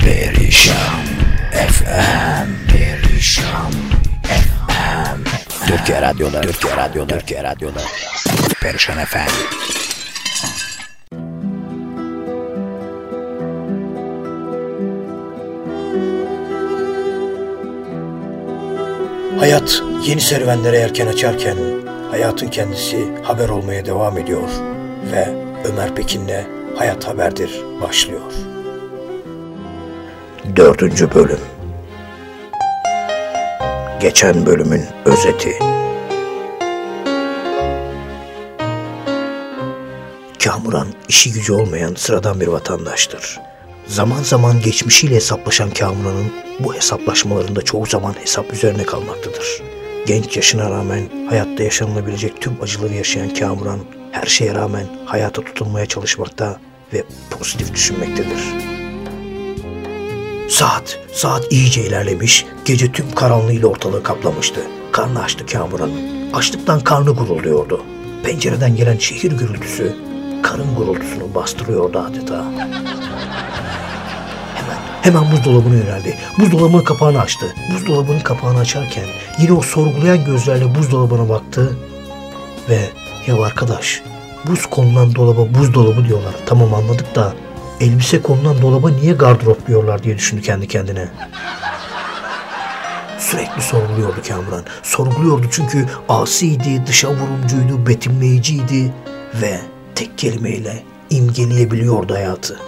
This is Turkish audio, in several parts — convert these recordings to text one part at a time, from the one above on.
Perişan FM Perişan FM Türkiye Radyo'da Türkiye Radyo'da Türkiye Radyo'da. Perişan FM Hayat yeni serüvenlere erken açarken hayatın kendisi haber olmaya devam ediyor ve Ömer Pekin'le Hayat Haberdir başlıyor. Dördüncü bölüm Geçen bölümün özeti Kamuran işi gücü olmayan sıradan bir vatandaştır. Zaman zaman geçmişiyle hesaplaşan Kamuran'ın bu hesaplaşmalarında çoğu zaman hesap üzerine kalmaktadır. Genç yaşına rağmen hayatta yaşanılabilecek tüm acıları yaşayan Kamuran her şeye rağmen hayata tutunmaya çalışmakta ve pozitif düşünmektedir. Saat, saat iyice ilerlemiş, gece tüm karanlığıyla ortalığı kaplamıştı. Karnı açtı Kamuran'ın. Açlıktan karnı gurulduyordu. Pencereden gelen şehir gürültüsü, karın gurultusunu bastırıyordu adeta. Hemen, buzdolabına yöneldi. Buzdolabının kapağını açtı. Buzdolabının kapağını açarken yine o sorgulayan gözlerle buzdolabına baktı ve ya arkadaş buz konulan dolaba buzdolabı diyorlar. Tamam anladık da elbise konulan dolaba niye gardırop diyorlar diye düşündü kendi kendine. Sürekli sorguluyordu Kamuran. Sorguluyordu çünkü asiydi, dışa vurumcuydu, betimleyiciydi ve tek kelimeyle imgeleyebiliyordu hayatı.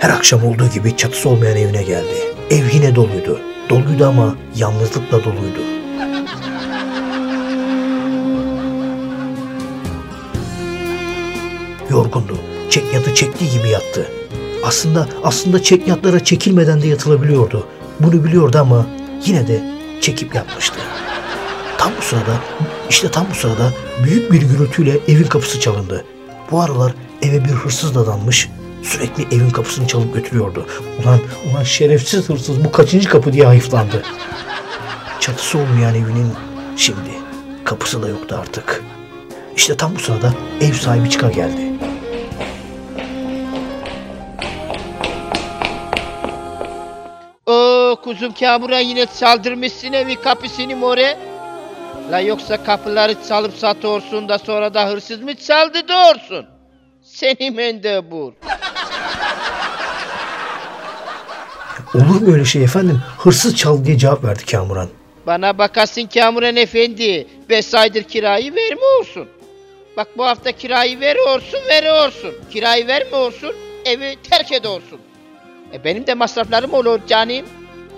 Her akşam olduğu gibi çatısı olmayan evine geldi. Ev yine doluydu. Doluydu ama yalnızlıkla doluydu. Yorgundu. Çekyatı çektiği gibi yattı. Aslında aslında çekyatlara çekilmeden de yatılabiliyordu. Bunu biliyordu ama yine de çekip yatmıştı. Tam bu sırada, işte tam bu sırada büyük bir gürültüyle evin kapısı çalındı. Bu aralar eve bir hırsız dadanmış, sürekli evin kapısını çalıp götürüyordu. Ulan, ulan şerefsiz hırsız bu kaçıncı kapı diye hayıflandı. Çatısı olmayan evinin şimdi kapısı da yoktu artık. İşte tam bu sırada ev sahibi çıka geldi. Kuzum Kamura yine saldırmışsın evi kapısını more. La yoksa kapıları çalıp satıyorsun da sonra da hırsız mı çaldı diyorsun? Seni mendebur. Olur mu öyle şey efendim? Hırsız çaldı diye cevap verdi Kamuran. Bana bakasın Kamuran efendi. Beş aydır kirayı vermiyorsun. Bak bu hafta kirayı veriyorsun veriyorsun. Kirayı vermiyorsun evi terk ediyorsun. E benim de masraflarım olur canım.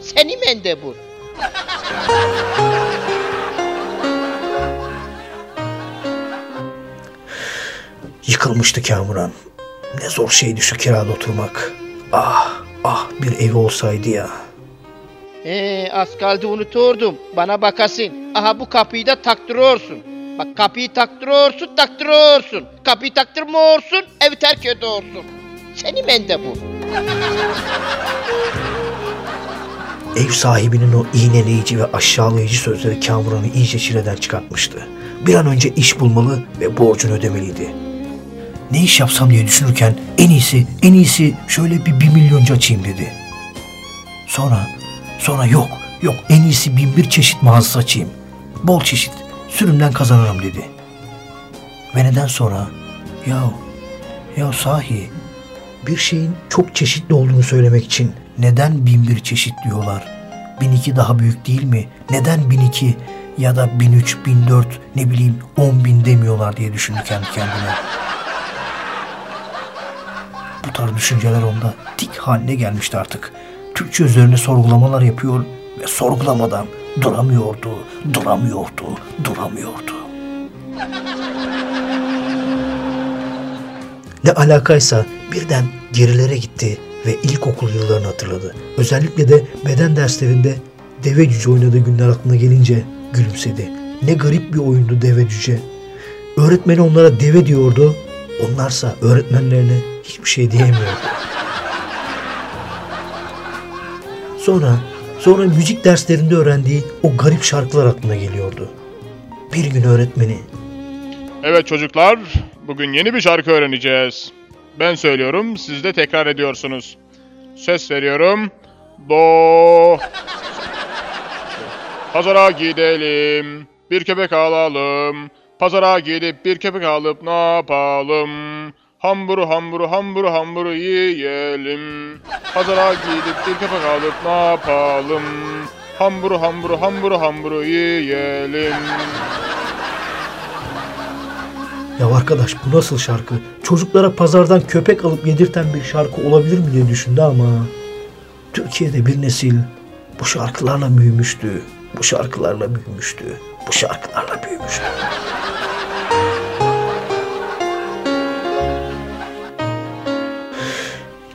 Seni mendebur. Yıkılmıştı Kamuran. Ne zor şeydi şu kirada oturmak. Ah, ah bir evi olsaydı ya. Ee, az kaldı unuturdum. Bana bakasın. Aha bu kapıyı da taktırıyorsun. Bak kapıyı taktırıyorsun, taktırıyorsun. Kapıyı taktırmıyorsun, evi terk ediyorsun. Seni mendebur. Ev sahibinin o iğneleyici ve aşağılayıcı sözleri Kamuran'ı iyice çileden çıkartmıştı. Bir an önce iş bulmalı ve borcunu ödemeliydi. Ne iş yapsam diye düşünürken en iyisi, en iyisi şöyle bir bir milyoncu açayım dedi. Sonra, sonra yok, yok en iyisi bin bir çeşit mağazası açayım. Bol çeşit, sürümden kazanırım dedi. Ve neden sonra, ya, ya sahi bir şeyin çok çeşitli olduğunu söylemek için neden bin bir çeşit diyorlar? Bin iki daha büyük değil mi? Neden bin iki ya da bin üç, bin dört ne bileyim on bin demiyorlar diye düşündü kendi kendine. Bu tarz düşünceler onda tik haline gelmişti artık. Türkçe üzerine sorgulamalar yapıyor ve sorgulamadan duramıyordu, duramıyordu, duramıyordu. Ne alakaysa birden gerilere gitti ve ilkokul yıllarını hatırladı. Özellikle de beden derslerinde deve cüce oynadığı günler aklına gelince gülümsedi. Ne garip bir oyundu deve cüce. Öğretmeni onlara deve diyordu. Onlarsa öğretmenlerine hiçbir şey diyemiyordu. Sonra, sonra müzik derslerinde öğrendiği o garip şarkılar aklına geliyordu. Bir gün öğretmeni Evet çocuklar, bugün yeni bir şarkı öğreneceğiz. Ben söylüyorum, siz de tekrar ediyorsunuz. Ses veriyorum. Do. Pazara gidelim, bir köpek alalım. Pazara gidip bir köpek alıp ne yapalım? Hamburu hamburu hamburu hamburu yiyelim. Pazara gidip bir köpek alıp ne yapalım? Hamburu hamburu hamburu hamburu yiyelim. Ya arkadaş bu nasıl şarkı? Çocuklara pazardan köpek alıp yedirten bir şarkı olabilir mi diye düşündü ama Türkiye'de bir nesil bu şarkılarla büyümüştü. Bu şarkılarla büyümüştü. Bu şarkılarla büyümüştü.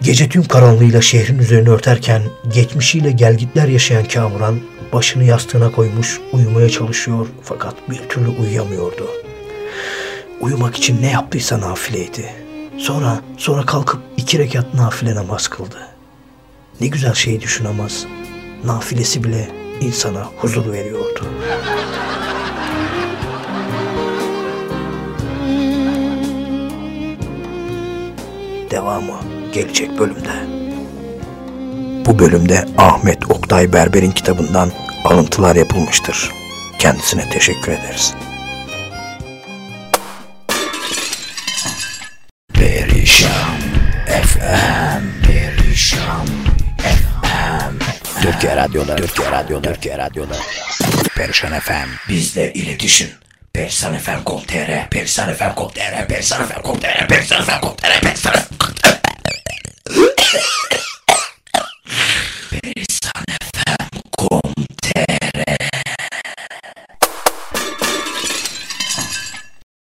Gece tüm karanlığıyla şehrin üzerini örterken geçmişiyle gelgitler yaşayan Kamuran başını yastığına koymuş uyumaya çalışıyor fakat bir türlü uyuyamıyordu. Uyumak için ne yaptıysa nafileydi. Sonra, sonra kalkıp iki rekat nafile namaz kıldı. Ne güzel şey düşünemez. Nafilesi bile insana huzur veriyordu. Devamı gelecek bölümde. Bu bölümde Ahmet Oktay Berber'in kitabından alıntılar yapılmıştır. Kendisine teşekkür ederiz. Perişan. FM Perişan. FM Türkiye Radyo'da. Türkiye Radyo'da. Türkiye Radyo'da. Perişan FM Bizle iletişim. Perişan FM.com.tr Perişan FM.com.tr Perişan FM.com.tr Perişan FM.com.tr Perişan FM.com.tr